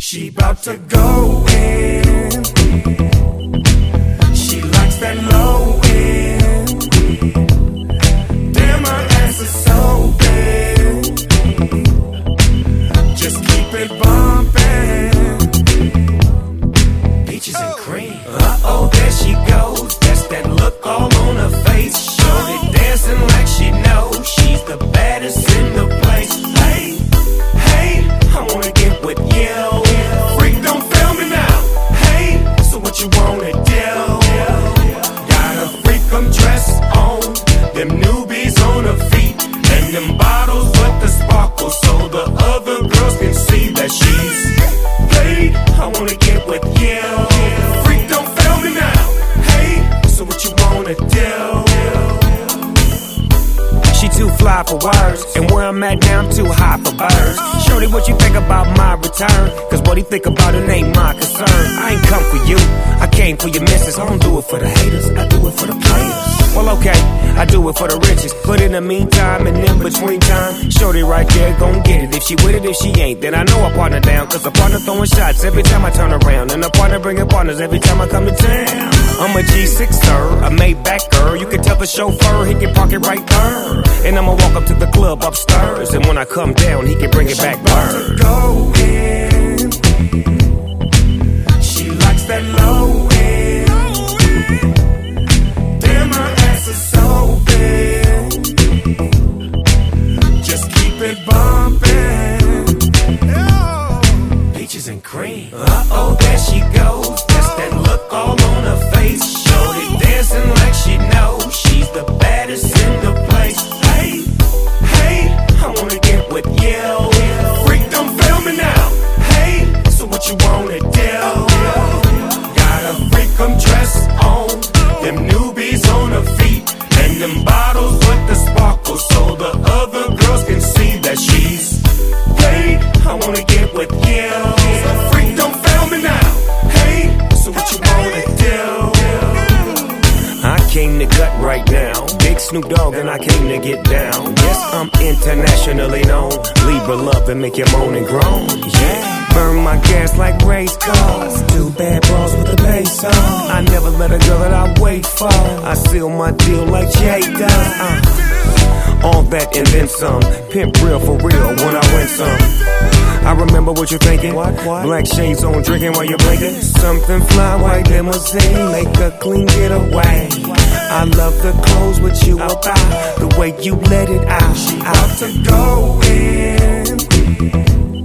She bout to go in. I wanna get with you. Freak, don't fail me now. Hey, so what you wanna do? She too fly for words, and where I'm at now, I'm too high for birds. Shorty, what you think about my return? Cause what he think about it ain't my concern. I ain't come for you, I for your missus. I don't do it for the haters, I do it for the players. Well, okay, I do it for the riches. But in the meantime and in between time, Shorty right there gon' get it. If she with it, if she ain't, then I know I partner down. Cause a partner throwing shots every time I turn around. And a partner bringing partners every time I come to town. I'm a G6, sir, a Maybach, You can tell the chauffeur he can park it right there. And I'ma walk up to the club upstairs. And when I come down, he can bring it back bird. Go in. And cream. Uh oh, there she goes. That's that look all on her face. Shorty dancing like she knows she's the baddest in the place. Hey, hey, I wanna get with you. Freak, don't fail me now. Hey, so what you wanna do? Got a freak, I'm dressed on. Them newbies on her feet. And them bottles with the sparkle. So the other girls can see that she's paid. I wanna get with came to gut right now. Big Snoop Dogg and I came to get down. Yes, I'm internationally known. Libra love and make you moan and groan. Yeah. Burn my gas like race cars. Two bad bras with the bass on. I never let a girl that I wait for. I seal my deal like Jay does. Uh. All that and then some. Pimp real for real when I win some. I remember what you're thinking. What, what? Black shades on, drinking while you're blinking. Something fly, white limousine, make a clean getaway. I love the clothes with you about, the way you let it out. She out to go in.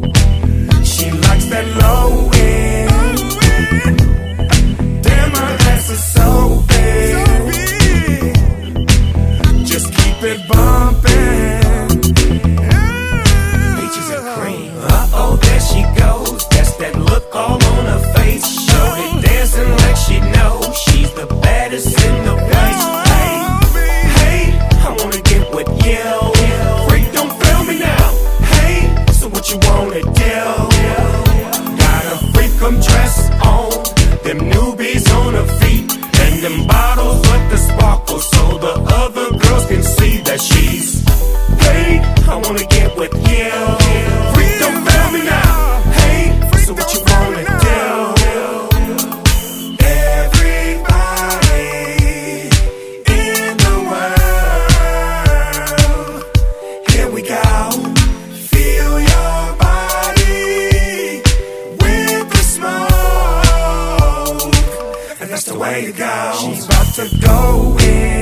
way to go. She's about to go in.